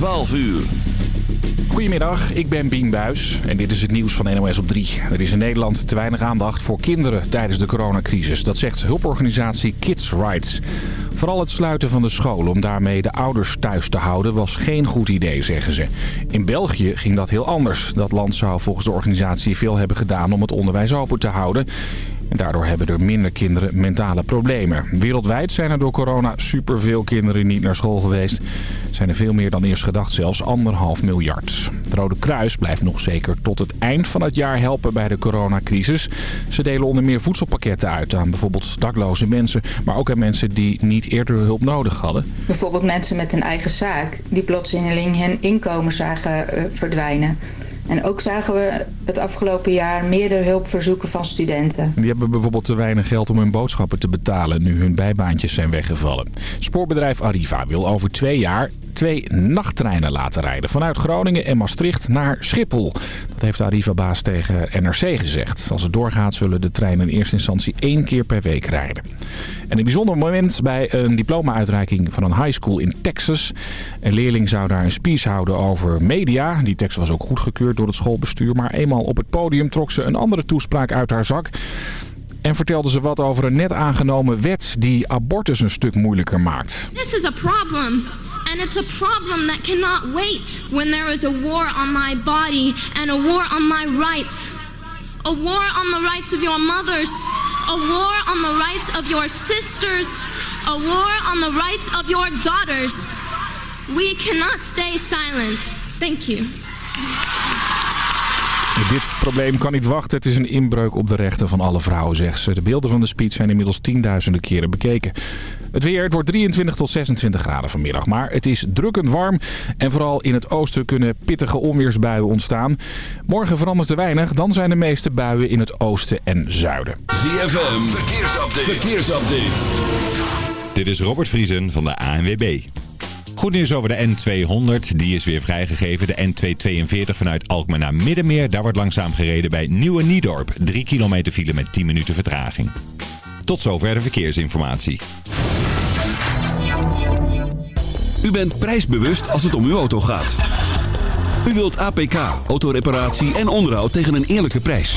12 uur. Goedemiddag, ik ben Bien Buis en dit is het nieuws van NOS op 3. Er is in Nederland te weinig aandacht voor kinderen tijdens de coronacrisis. Dat zegt hulporganisatie Kids Rights. Vooral het sluiten van de scholen om daarmee de ouders thuis te houden was geen goed idee, zeggen ze. In België ging dat heel anders. Dat land zou volgens de organisatie veel hebben gedaan om het onderwijs open te houden. En daardoor hebben er minder kinderen mentale problemen. Wereldwijd zijn er door corona superveel kinderen niet naar school geweest. Zijn er veel meer dan eerst gedacht, zelfs anderhalf miljard. Het Rode Kruis blijft nog zeker tot het eind van het jaar helpen bij de coronacrisis. Ze delen onder meer voedselpakketten uit aan bijvoorbeeld dakloze mensen... maar ook aan mensen die niet eerder hulp nodig hadden. Bijvoorbeeld mensen met een eigen zaak die plotseling hun inkomen zagen eh, verdwijnen... En ook zagen we het afgelopen jaar meerdere hulpverzoeken van studenten. Die hebben bijvoorbeeld te weinig geld om hun boodschappen te betalen nu hun bijbaantjes zijn weggevallen. Spoorbedrijf Arriva wil over twee jaar twee nachttreinen laten rijden. Vanuit Groningen en Maastricht naar Schiphol. Dat heeft de Arriva-baas tegen NRC gezegd. Als het doorgaat zullen de treinen in eerste instantie één keer per week rijden. En een bijzonder moment bij een diploma-uitreiking van een high school in Texas. Een leerling zou daar een speech houden over media. Die tekst was ook goedgekeurd door het schoolbestuur. Maar eenmaal op het podium trok ze een andere toespraak uit haar zak. En vertelde ze wat over een net aangenomen wet die abortus een stuk moeilijker maakt. This is a problem And it's a problem that cannot wait when there is a war on my body and a war on my rights, a war on the rights of your mothers, a war on the rights of your sisters, a war on the rights of your daughters. We cannot stay silent. Thank you. Dit probleem kan niet wachten. Het is een inbreuk op de rechten van alle vrouwen, zegt ze. De beelden van de speech zijn inmiddels tienduizenden keren bekeken. Het weer, het wordt 23 tot 26 graden vanmiddag. Maar het is drukkend warm. En vooral in het oosten kunnen pittige onweersbuien ontstaan. Morgen verandert er weinig. Dan zijn de meeste buien in het oosten en zuiden. ZFM, verkeersupdate. verkeersupdate. Dit is Robert Vriesen van de ANWB. Goed nieuws over de N200. Die is weer vrijgegeven. De N242 vanuit Alkmaar naar Middenmeer. Daar wordt langzaam gereden bij Nieuwe Niedorp. 3 kilometer file met 10 minuten vertraging. Tot zover de verkeersinformatie. U bent prijsbewust als het om uw auto gaat. U wilt APK, autoreparatie en onderhoud tegen een eerlijke prijs.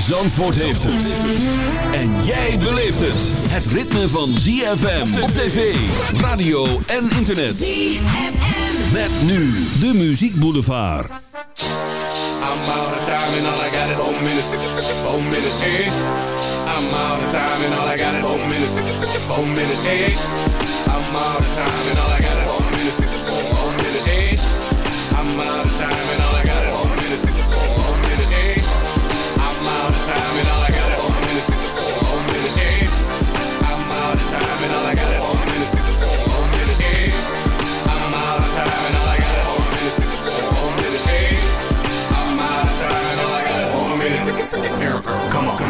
Zandvoort heeft het. En jij beleeft het. Het ritme van ZFM op tv, radio en internet. ZFM. Met nu de Muziek Boulevard. I'm out of time and all I got is home minutes. Home minutes, hey. Eh? I'm out of time and all I got is home minutes. Home minutes, hey. Eh? I'm out of time and all I got is home minutes. Home minutes, hey. Eh? I'm out of time. 吗？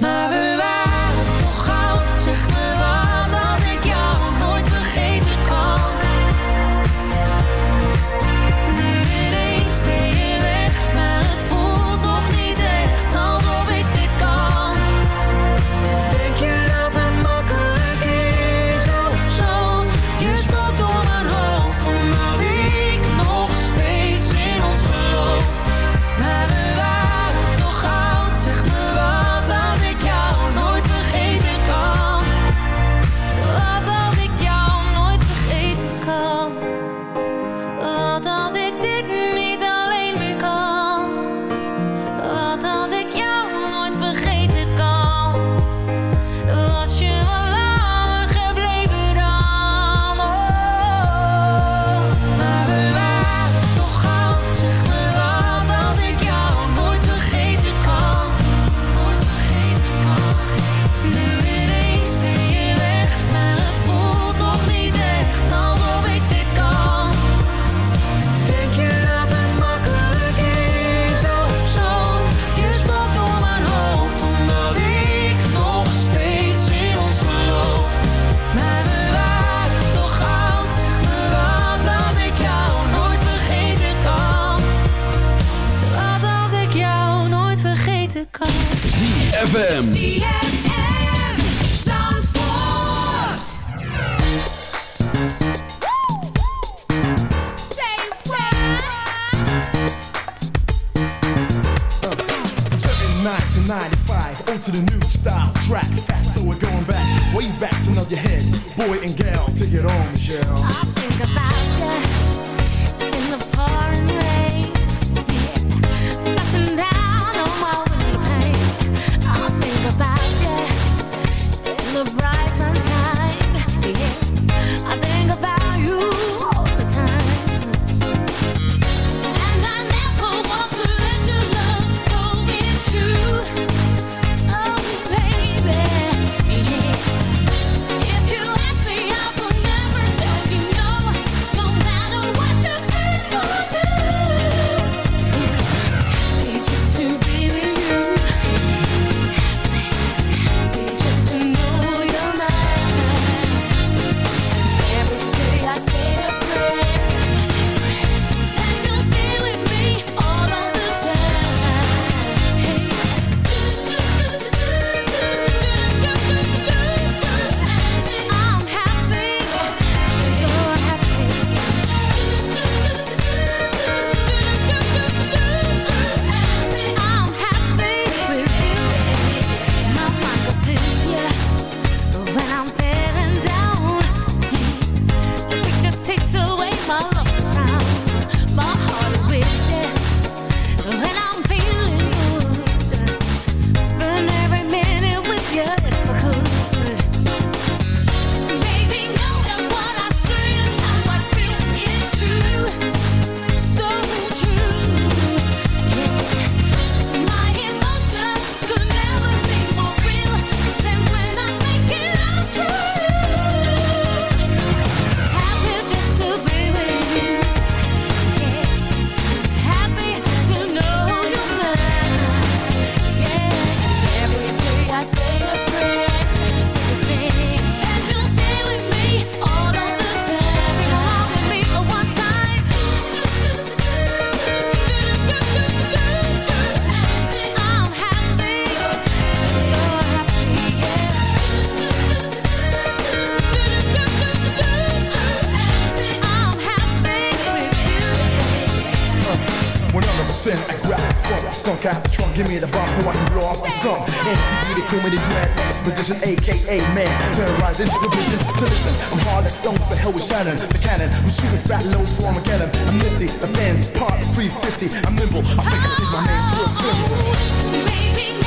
maar we Stunk out the trunk, give me the bomb so I can blow off my song. MTV, the cream of this man, position, aka man. Terrorizing the vision. So listen, I'm hard like stone, so hell with Shannon. The cannon, I'm shooting fat loads for Armageddon. I'm nifty, the fans, part 350. I'm nimble, I think I take my name to a swim. Baby,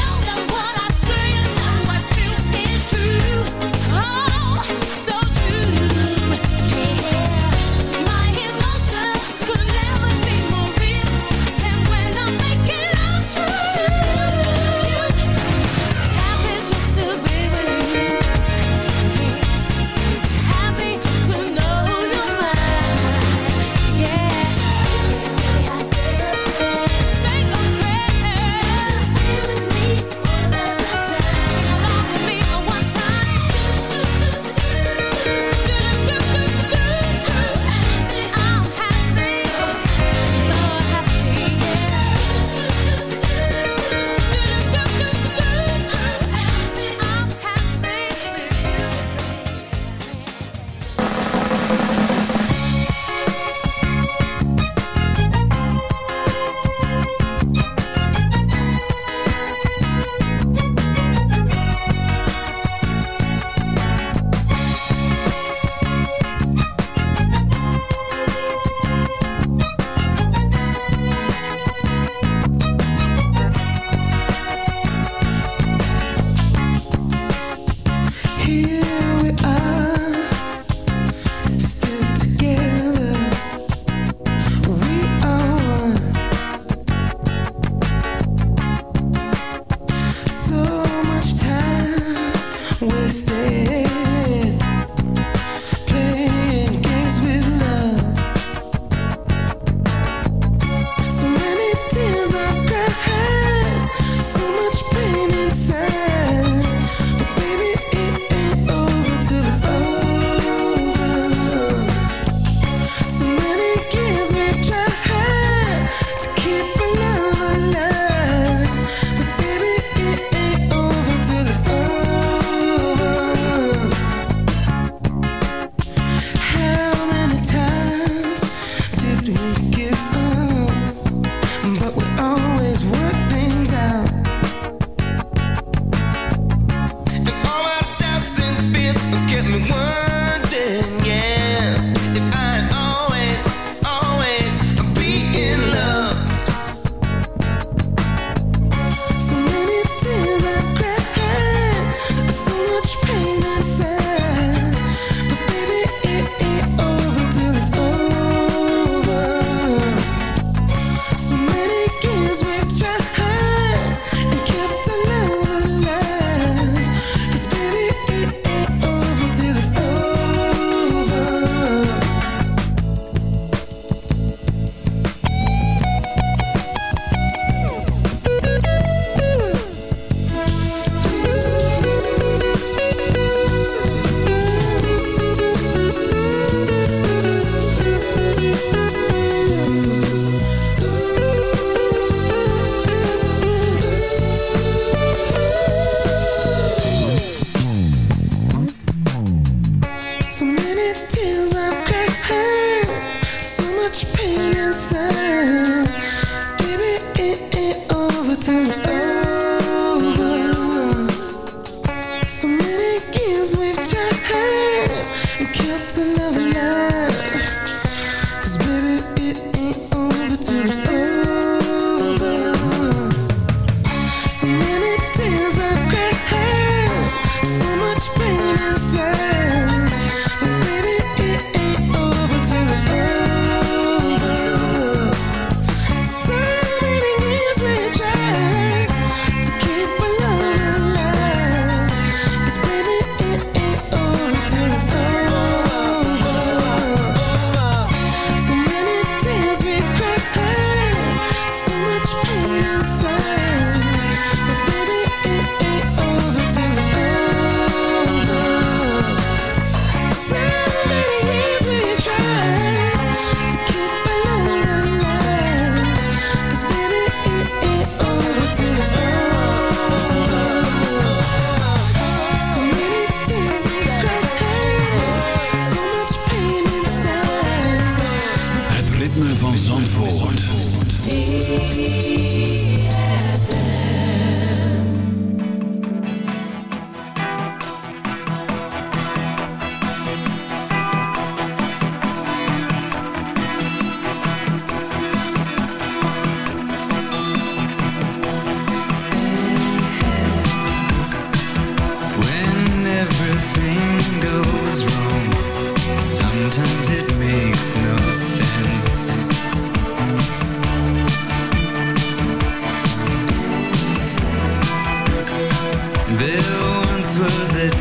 it is.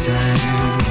time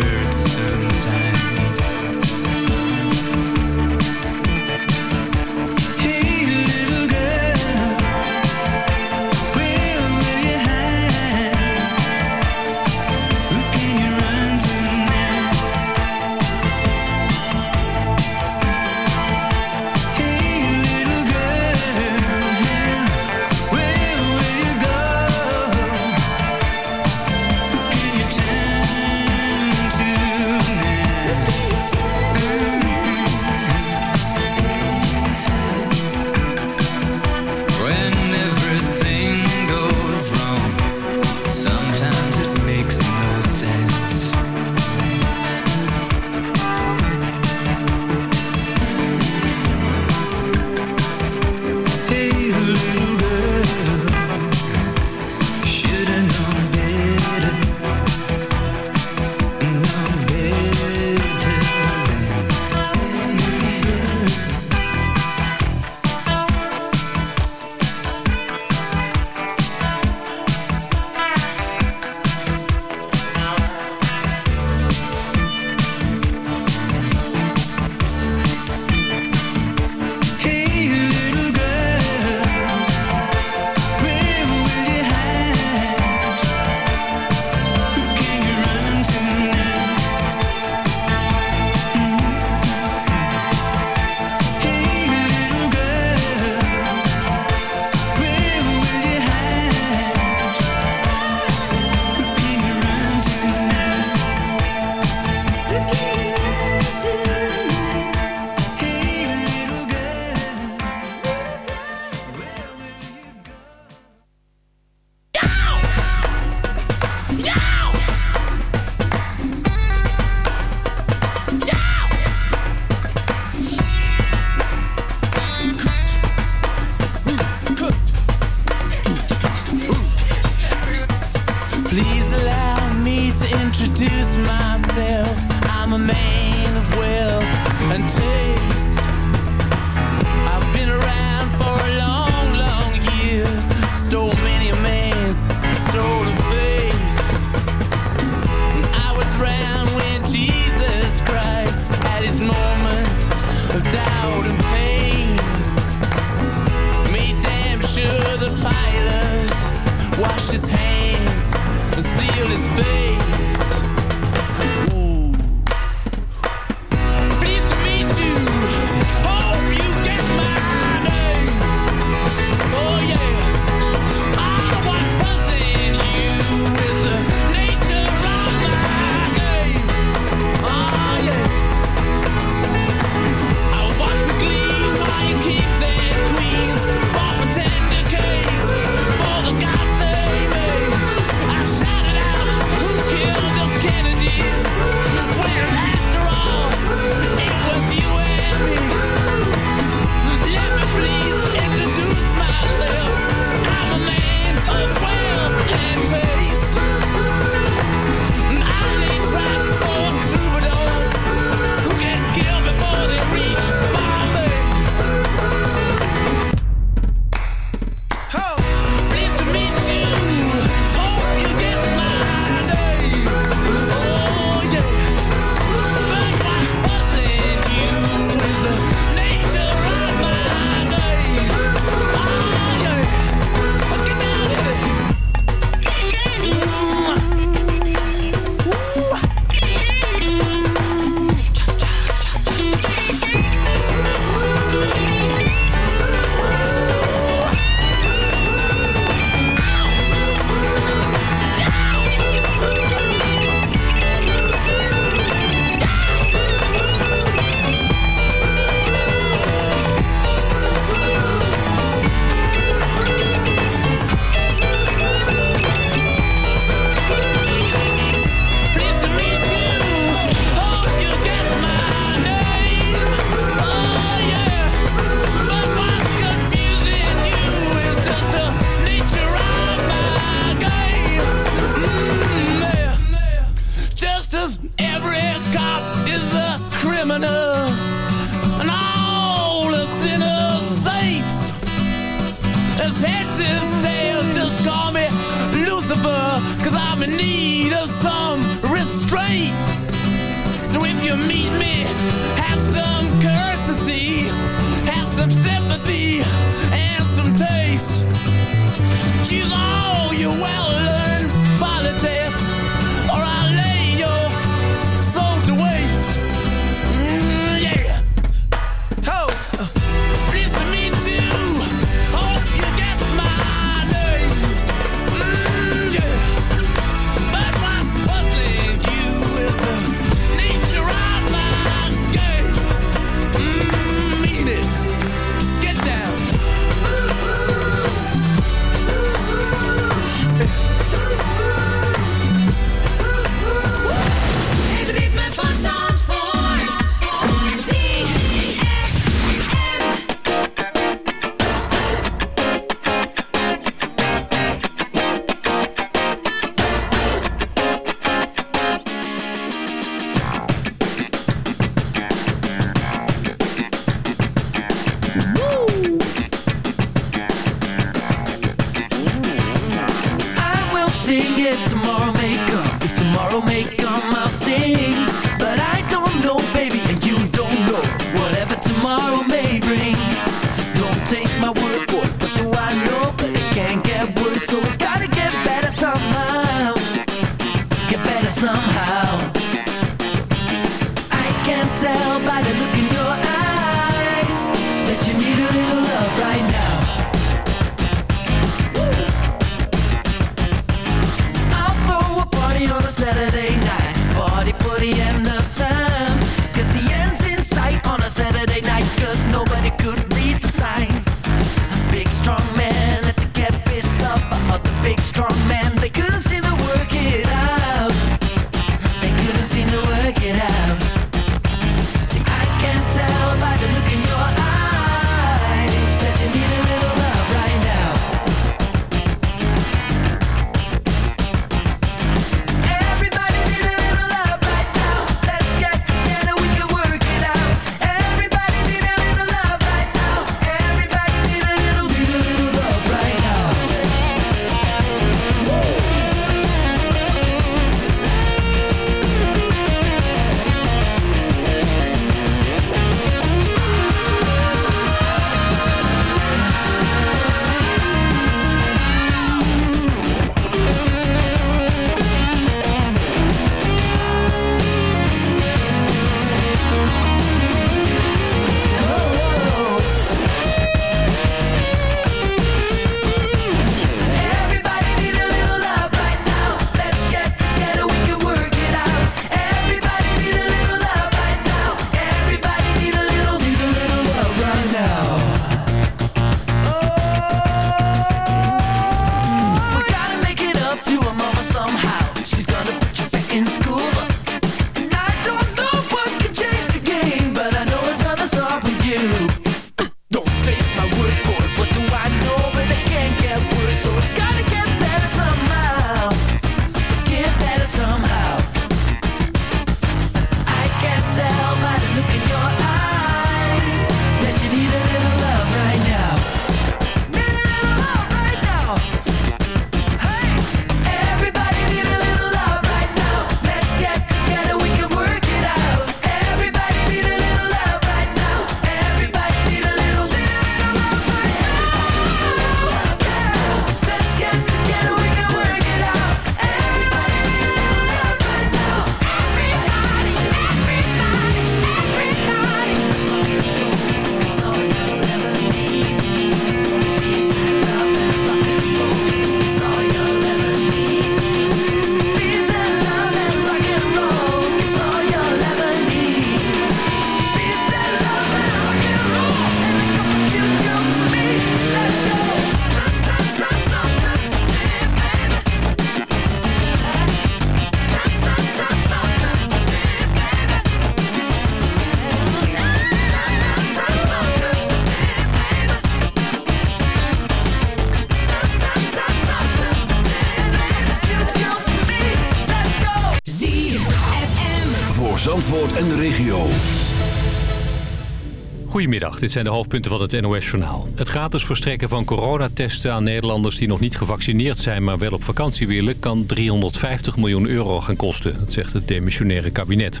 Goedemiddag, dit zijn de hoofdpunten van het NOS-journaal. Het gratis verstrekken van coronatesten aan Nederlanders die nog niet gevaccineerd zijn... maar wel op vakantie willen, kan 350 miljoen euro gaan kosten. Dat zegt het demissionaire kabinet.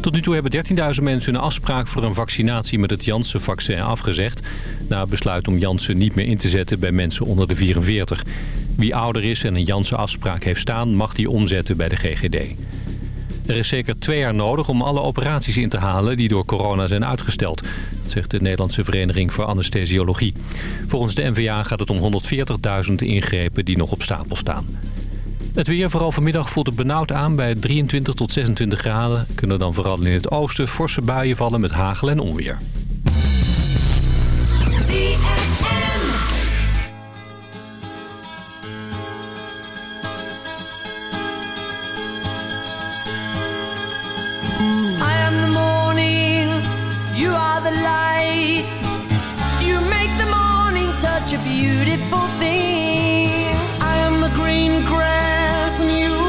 Tot nu toe hebben 13.000 mensen hun afspraak voor een vaccinatie met het Janssen-vaccin afgezegd... na het besluit om Janssen niet meer in te zetten bij mensen onder de 44. Wie ouder is en een Janssen-afspraak heeft staan, mag die omzetten bij de GGD. Er is zeker twee jaar nodig om alle operaties in te halen die door corona zijn uitgesteld. Dat zegt de Nederlandse Vereniging voor Anesthesiologie. Volgens de NVA gaat het om 140.000 ingrepen die nog op stapel staan. Het weer vooral vanmiddag voelt het benauwd aan bij 23 tot 26 graden. Kunnen dan vooral in het oosten forse buien vallen met hagel en onweer. the light. You make the morning touch a beautiful thing. I am the green grass and you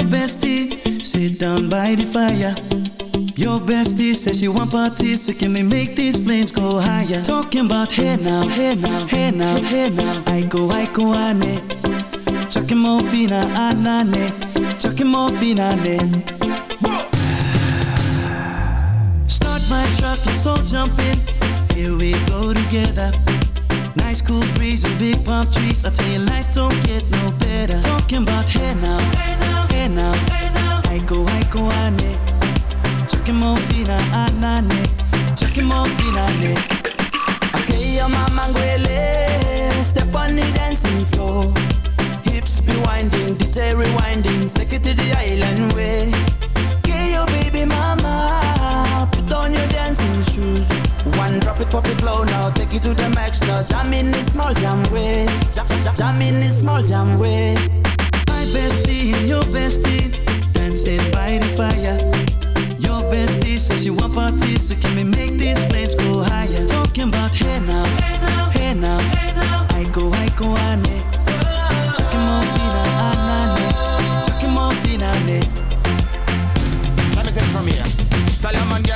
your bestie, sit down by the fire. Your bestie says she want parties, so can we make these flames go higher? Talking about hey now, hey now, hey now, hey now. I go, I go, ane. Chucky Morphina, anane. Chucky Morphina, ane. Start my truck, let's all jump in. Here we go together. Nice cool breeze and big palm trees. I tell you, life don't get no better. Talking about hey now, hey now, Haiko, haiko ane Jake mo fina anane Jake mo fina ne Okay, your mama ngwele Step on the dancing floor Hips be winding, detail rewinding Take it to the island way Okay, your baby mama Put on your dancing shoes One drop it, pop it low now Take it to the max now Jam in the small jam way Jam, jam, jam in the small jam way bestie and your bestie dancing by the fire. Your bestie says you want parties, so can we make these flames go higher? Talking about hey now, hey now, hey now, I go, I go, on it. Talking more fina, anane. Chucking more fina, Let me take it from here. Salaman girl.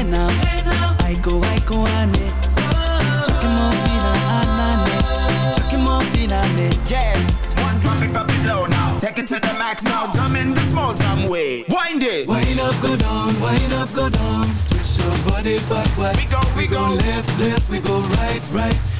pena Aiko, aiko ane Chucky Yes, one drop it, drop it now Take it to the max now Jump in the small time way Wind it Wind up, go down, wind up, go down Twist your body backward We go, we, we go. go left, left, we go right, right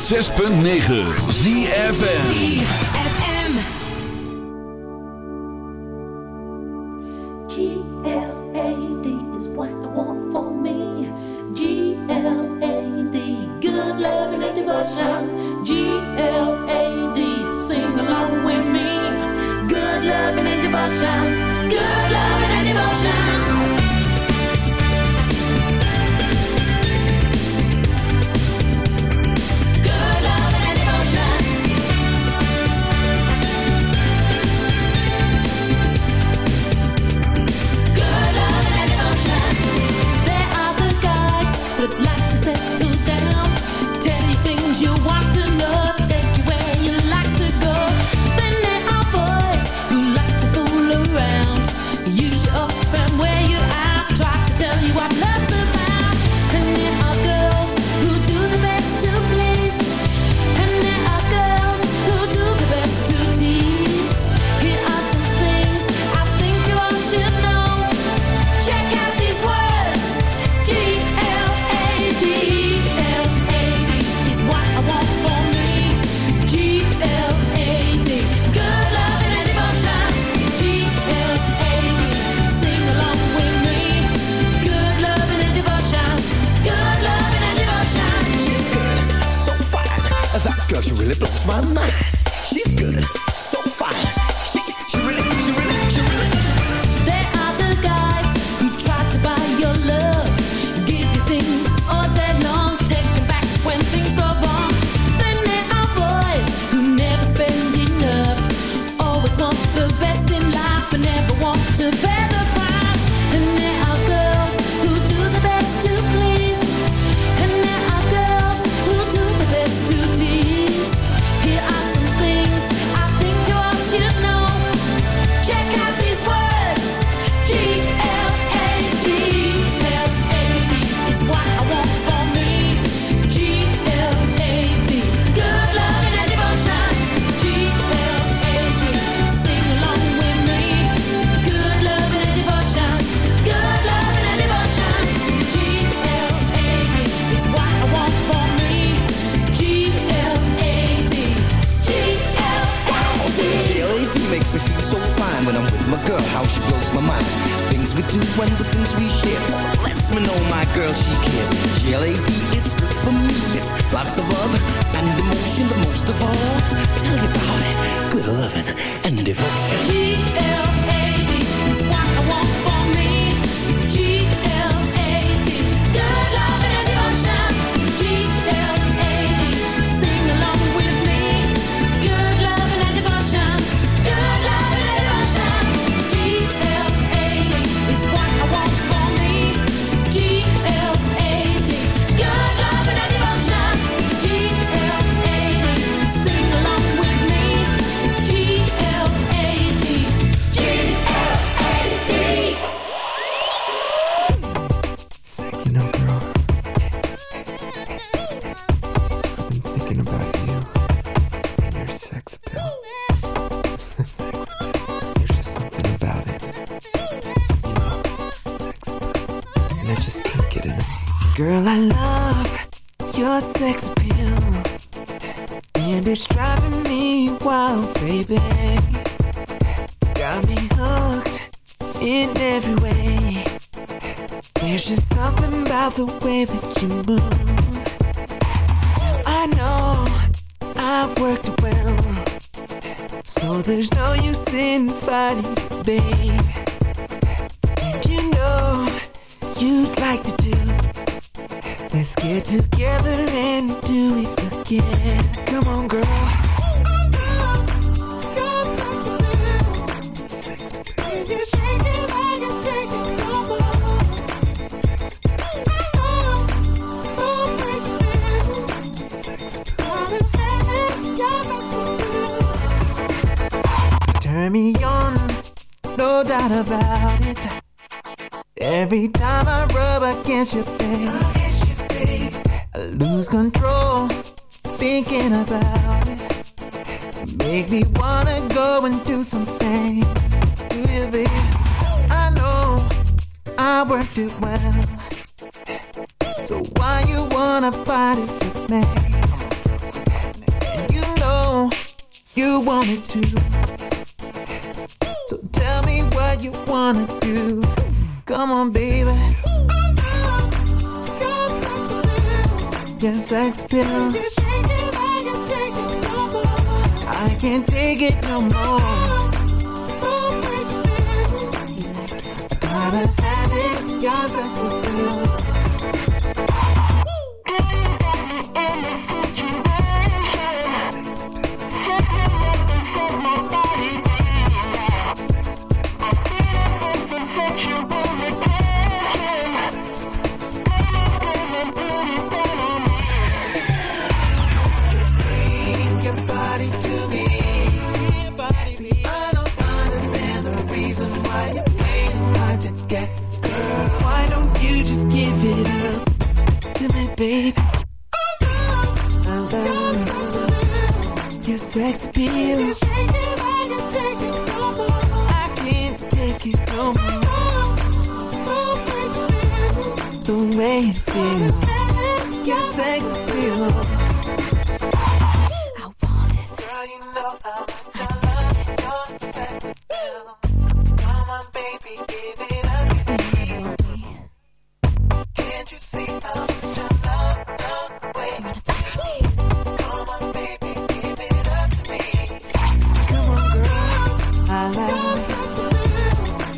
6.9 ZFN Fox. You're thinking turn me on, no doubt about it. Every time I rub against you, babe, I lose control thinking about it. Make me wanna go and do something baby. I know I worked it well. So why you wanna fight it with me? You know you it too, So tell me what you wanna do. Come on, baby. Your sex appeal. I can't take it no more. gotta have it, got sense of feel. baby. Your sex appeal. I can't take it no more. The way it feels. Your sex appeal. I want it. you baby.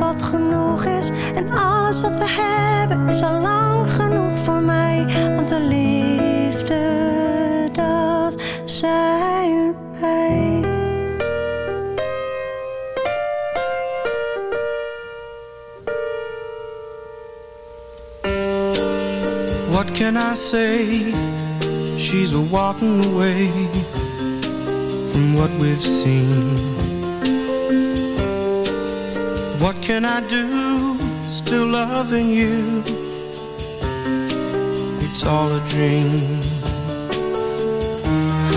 wat genoeg is. En alles wat we hebben is al lang genoeg voor mij. Want de liefde, dat zijn wij. What can I say? She's walking away from what we've seen. can I do still loving you? It's all a dream.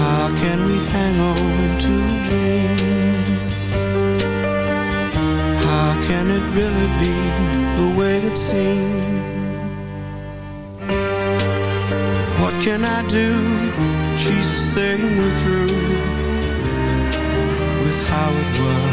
How can we hang on to a dream? How can it really be the way it seems? What can I do? She's the same through with how it was.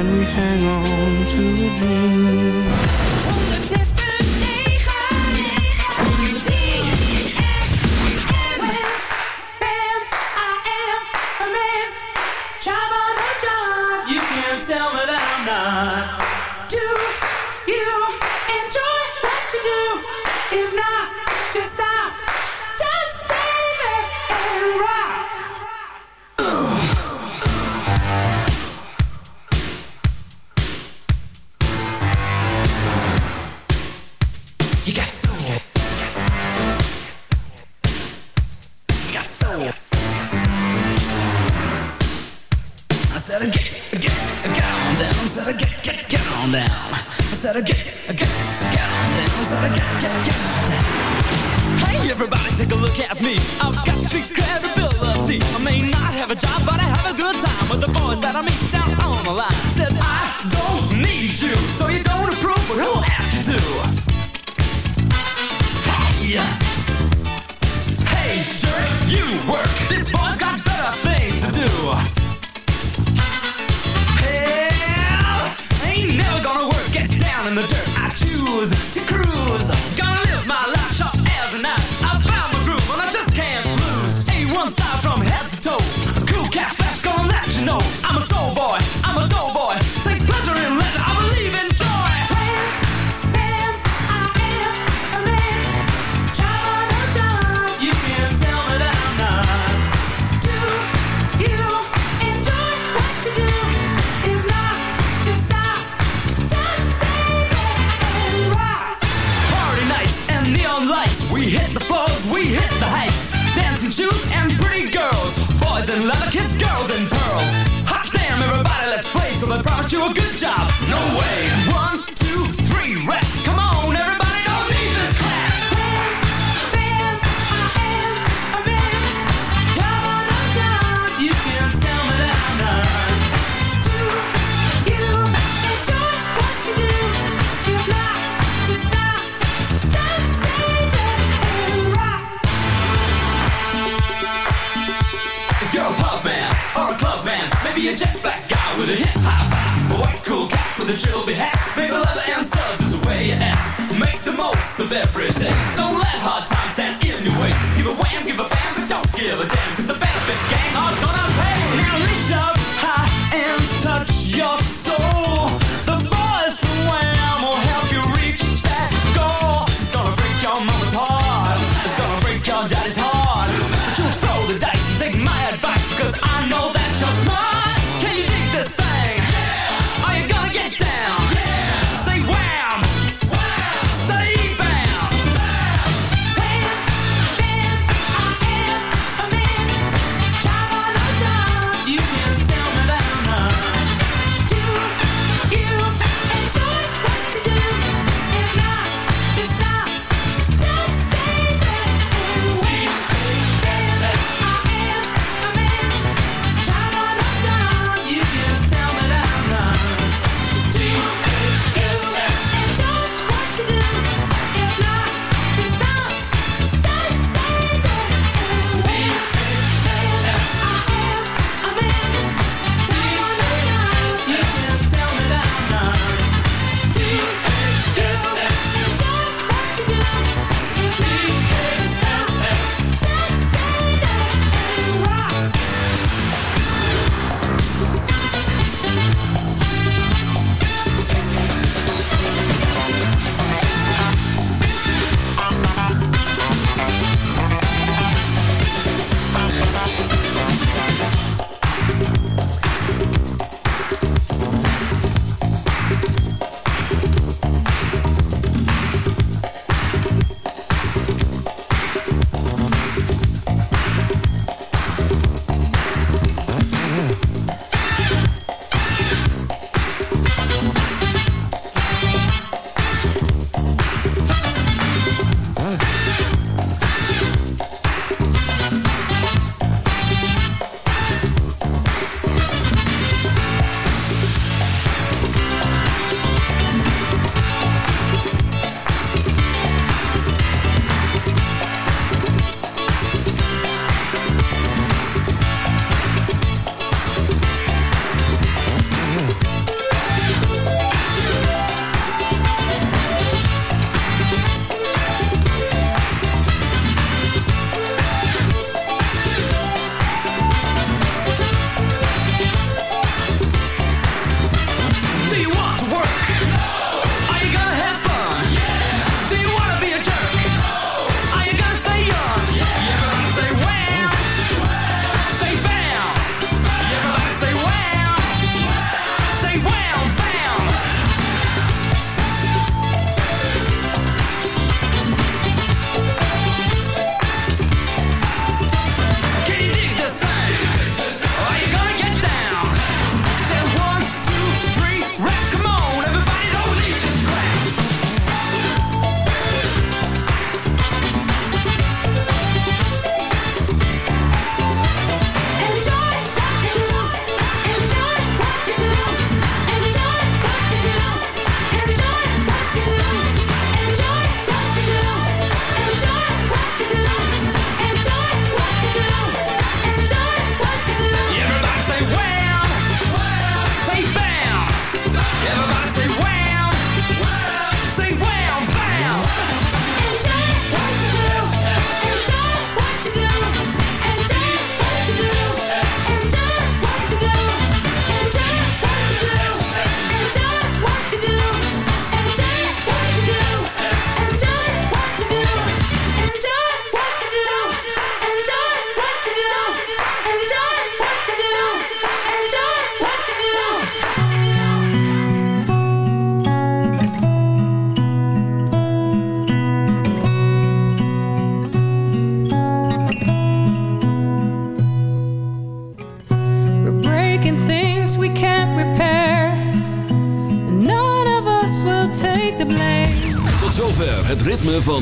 and we hang on to a dream.